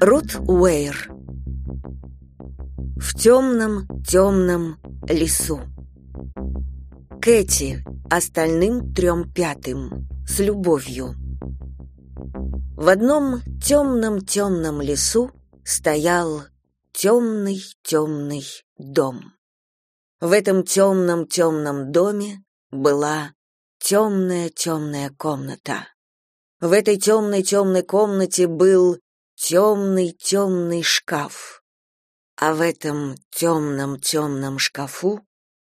Рут Уэйр В темном, темном лесу Кэти, остальным трем пятым, с любовью. В одном темном-темном лесу стоял темный-темный дом. В этом темном-темном доме была темная-темная комната. В этой темной-темной комнате был темный-темный шкаф. А в этом темном-темном шкафу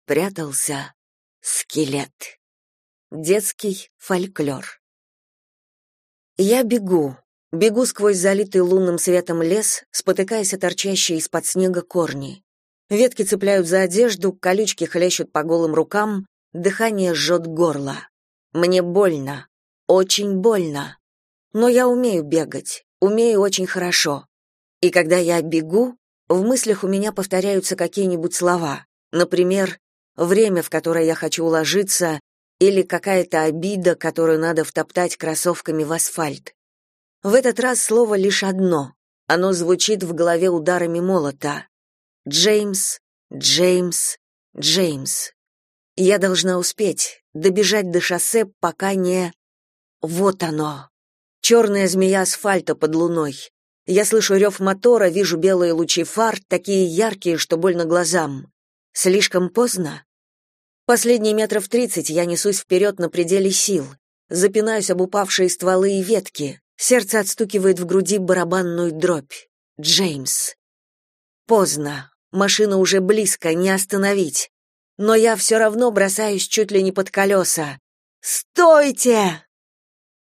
прятался скелет. Детский фольклор. Я бегу, бегу сквозь залитый лунным светом лес, спотыкаясь о торчащие из-под снега корни. Ветки цепляют за одежду, колючки хлещут по голым рукам, дыхание жжет горло. Мне больно, очень больно. Но я умею бегать, умею очень хорошо. И когда я бегу, в мыслях у меня повторяются какие-нибудь слова. Например, время, в которое я хочу уложиться, или какая-то обида, которую надо втоптать кроссовками в асфальт. В этот раз слово лишь одно. Оно звучит в голове ударами молота. Джеймс, Джеймс, Джеймс. Я должна успеть добежать до шоссе, пока не Вот оно. Черная змея асфальта под луной. Я слышу рев мотора, вижу белые лучи фар, такие яркие, что больно глазам. Слишком поздно. Последние метров тридцать я несусь вперед на пределе сил. Запинаюсь об упавшие стволы и ветки. Сердце отстукивает в груди барабанную дробь. Джеймс. Поздно. Машина уже близко, не остановить. Но я все равно бросаюсь чуть ли не под колеса. «Стойте!»